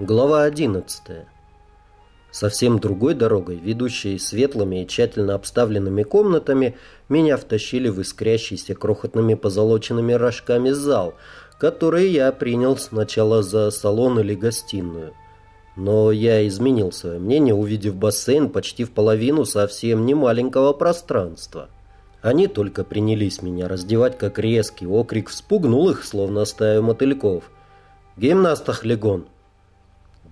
Глава 11. Совсем другой дорогой, ведущей светлыми и тщательно обставленными комнатами, меня втащили в искрящийся крохотными позолоченными рожками зал, который я принял сначала за салон или гостиную. Но я изменил свое мнение, увидев бассейн почти в половину совсем не маленького пространства. Они только принялись меня раздевать, как резкий окрик вспугнул их, словно стаю мотыльков. «Гимнастах легон!»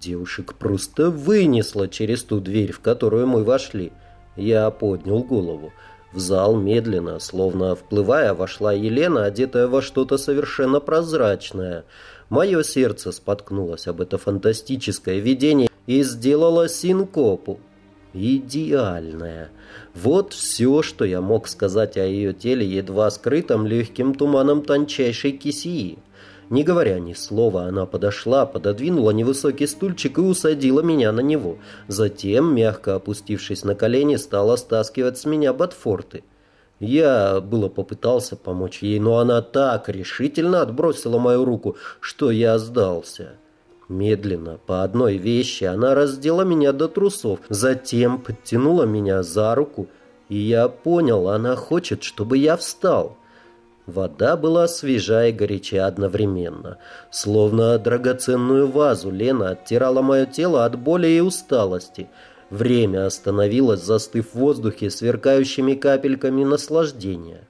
Девушек просто вынесло через ту дверь, в которую мы вошли. Я поднял голову. В зал медленно, словно вплывая, вошла Елена, одетая во что-то совершенно прозрачное. Мое сердце споткнулось об это фантастическое видение и сделало синкопу. Идеальная. Вот все, что я мог сказать о ее теле, едва скрытом легким туманом тончайшей кисии. Не говоря ни слова, она подошла, пододвинула невысокий стульчик и усадила меня на него. Затем, мягко опустившись на колени, стала стаскивать с меня ботфорты. Я было попытался помочь ей, но она так решительно отбросила мою руку, что я сдался. Медленно, по одной вещи, она раздела меня до трусов, затем подтянула меня за руку, и я понял, она хочет, чтобы я встал. Вода была свежа и горяча одновременно. Словно драгоценную вазу Лена оттирала мое тело от боли и усталости. Время остановилось, застыв в воздухе сверкающими капельками наслаждения.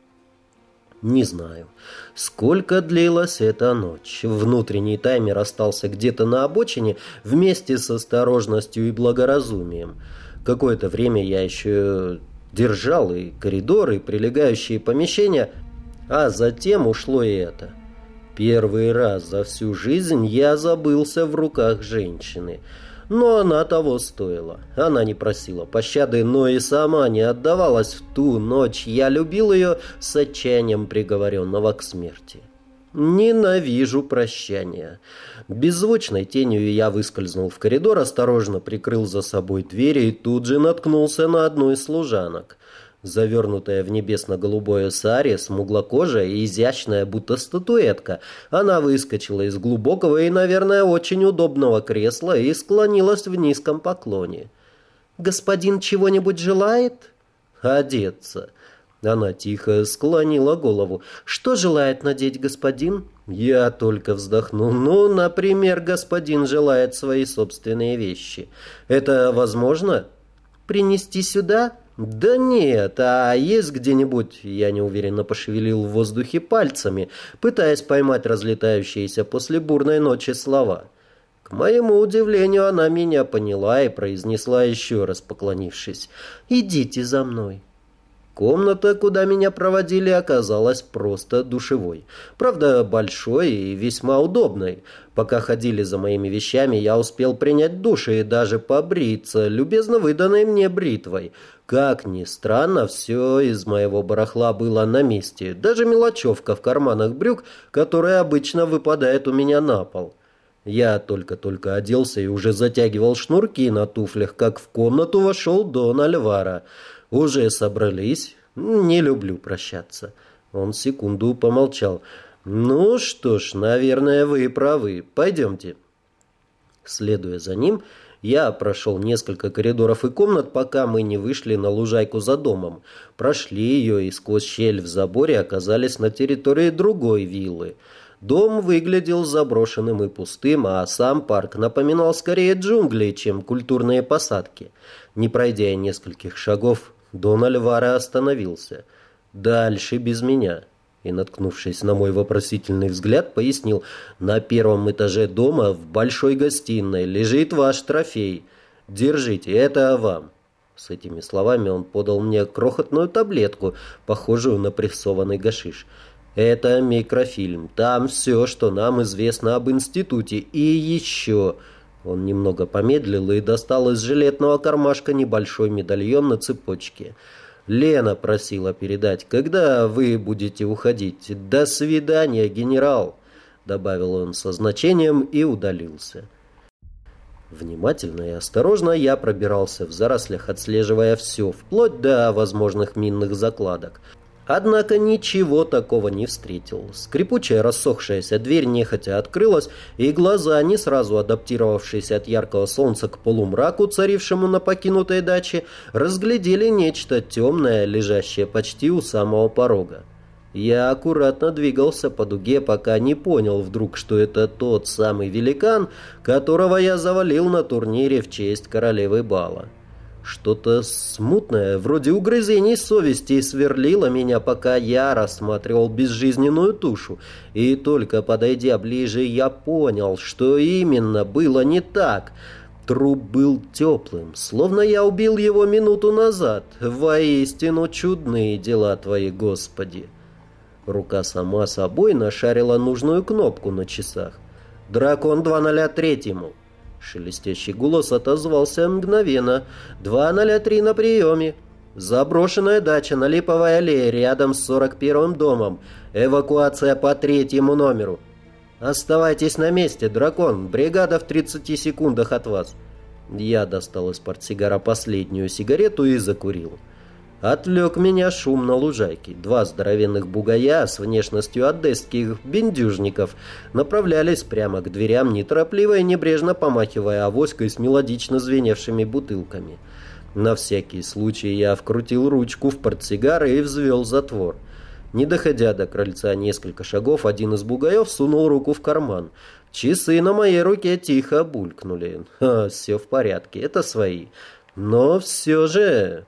Не знаю, сколько длилась эта ночь. Внутренний таймер остался где-то на обочине вместе с осторожностью и благоразумием. Какое-то время я еще держал и коридоры, и прилегающие помещения – а затем ушло и это. Первый раз за всю жизнь я забылся в руках женщины. Но она того стоила. Она не просила пощады, но и сама не отдавалась в ту ночь. Я любил ее с отчаянием приговоренного к смерти. Ненавижу прощания. Беззвучной тенью я выскользнул в коридор, осторожно прикрыл за собой дверь и тут же наткнулся на одну из служанок. Завернутая в небесно-голубое саре, смуглокожая и изящная, будто статуэтка, она выскочила из глубокого и, наверное, очень удобного кресла и склонилась в низком поклоне. «Господин чего-нибудь желает?» «Одеться». Она тихо склонила голову. «Что желает надеть господин?» Я только вздохнул. «Ну, например, господин желает свои собственные вещи. Это возможно?» «Принести сюда?» «Да нет, а есть где-нибудь...» Я неуверенно пошевелил в воздухе пальцами, пытаясь поймать разлетающиеся после бурной ночи слова. К моему удивлению, она меня поняла и произнесла еще раз, поклонившись. «Идите за мной». Комната, куда меня проводили, оказалась просто душевой. Правда, большой и весьма удобной. Пока ходили за моими вещами, я успел принять душ и даже побриться, любезно выданной мне бритвой. Как ни странно, все из моего барахла было на месте. Даже мелочевка в карманах брюк, которая обычно выпадает у меня на пол. Я только-только оделся и уже затягивал шнурки на туфлях, как в комнату вошел Дон Альвара. «Уже собрались? Не люблю прощаться». Он секунду помолчал. «Ну что ж, наверное, вы правы. Пойдемте». Следуя за ним, я прошел несколько коридоров и комнат, пока мы не вышли на лужайку за домом. Прошли ее и сквозь щель в заборе оказались на территории другой виллы. Дом выглядел заброшенным и пустым, а сам парк напоминал скорее джунгли, чем культурные посадки. Не пройдя нескольких шагов, Дон Альвара остановился. «Дальше без меня». И, наткнувшись на мой вопросительный взгляд, пояснил, «На первом этаже дома в большой гостиной лежит ваш трофей. Держите, это вам». С этими словами он подал мне крохотную таблетку, похожую на прессованный гашиш. «Это микрофильм. Там все, что нам известно об институте. И еще...» Он немного помедлил и достал из жилетного кармашка небольшой медальон на цепочке. «Лена просила передать, когда вы будете уходить. До свидания, генерал!» Добавил он со значением и удалился. Внимательно и осторожно я пробирался в зарослях, отслеживая все, вплоть до возможных минных закладок. Однако ничего такого не встретил. Скрипучая рассохшаяся дверь нехотя открылась, и глаза, не сразу адаптировавшиеся от яркого солнца к полумраку, царившему на покинутой даче, разглядели нечто темное, лежащее почти у самого порога. Я аккуратно двигался по дуге, пока не понял вдруг, что это тот самый великан, которого я завалил на турнире в честь королевы бала. Что-то смутное, вроде угрызений совести, сверлило меня, пока я рассматривал безжизненную тушу. И только подойдя ближе, я понял, что именно было не так. Труп был теплым, словно я убил его минуту назад. Воистину чудные дела твои, Господи. Рука сама собой нашарила нужную кнопку на часах. «Дракон 203-му». Шелестящий голос отозвался мгновенно. «203 на приеме. Заброшенная дача на Липовой аллее рядом с 41-м домом. Эвакуация по третьему номеру. Оставайтесь на месте, дракон. Бригада в 30 секундах от вас». Я достал из портсигара последнюю сигарету и закурил. Отвлек меня шум на лужайке. Два здоровенных бугая с внешностью одесских бендюжников направлялись прямо к дверям, неторопливо и небрежно помахивая авоськой с мелодично звеневшими бутылками. На всякий случай я вкрутил ручку в портсигар и взвел затвор. Не доходя до крыльца несколько шагов, один из бугаев сунул руку в карман. Часы на моей руке тихо булькнули. Ха, все в порядке, это свои. Но все же...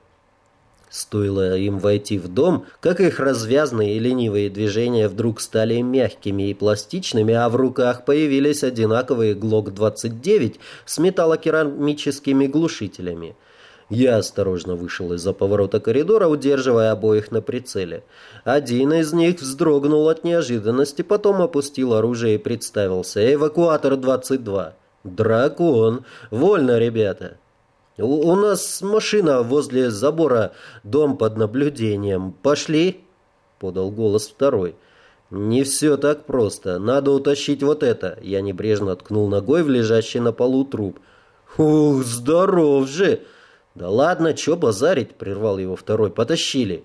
Стоило им войти в дом, как их развязные и ленивые движения вдруг стали мягкими и пластичными, а в руках появились одинаковые ГЛОК-29 с металлокерамическими глушителями. Я осторожно вышел из-за поворота коридора, удерживая обоих на прицеле. Один из них вздрогнул от неожиданности, потом опустил оружие и представился. «Эвакуатор 22». «Дракон! Вольно, ребята!» У, нас машина возле забора, дом под наблюдением. Пошли?» — подал голос второй. «Не все так просто. Надо утащить вот это». Я небрежно ткнул ногой в лежащий на полу труп. «Ух, здоров же!» «Да ладно, чё базарить?» — прервал его второй. «Потащили».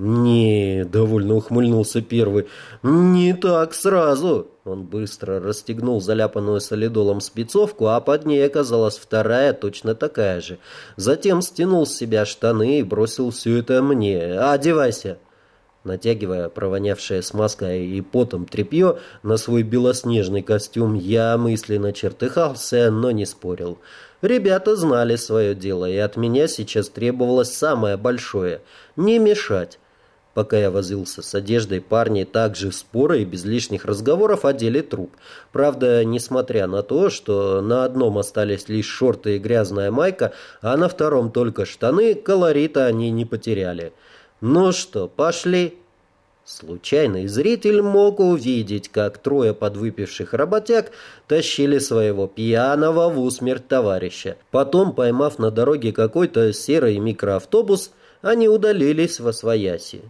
«Не», — довольно ухмыльнулся первый, — «не так сразу». Он быстро расстегнул заляпанную солидолом спецовку, а под ней оказалась вторая, точно такая же. Затем стянул с себя штаны и бросил все это мне. «Одевайся!» Натягивая провонявшее смазкой и потом тряпье на свой белоснежный костюм, я мысленно чертыхался, но не спорил. Ребята знали свое дело, и от меня сейчас требовалось самое большое — не мешать. Пока я возился с одеждой, парни также споро и без лишних разговоров одели труп. Правда, несмотря на то, что на одном остались лишь шорты и грязная майка, а на втором только штаны, колорита они не потеряли. Ну что, пошли? Случайный зритель мог увидеть, как трое подвыпивших работяг тащили своего пьяного в усмерть товарища. Потом, поймав на дороге какой-то серый микроавтобус, они удалились во свояси.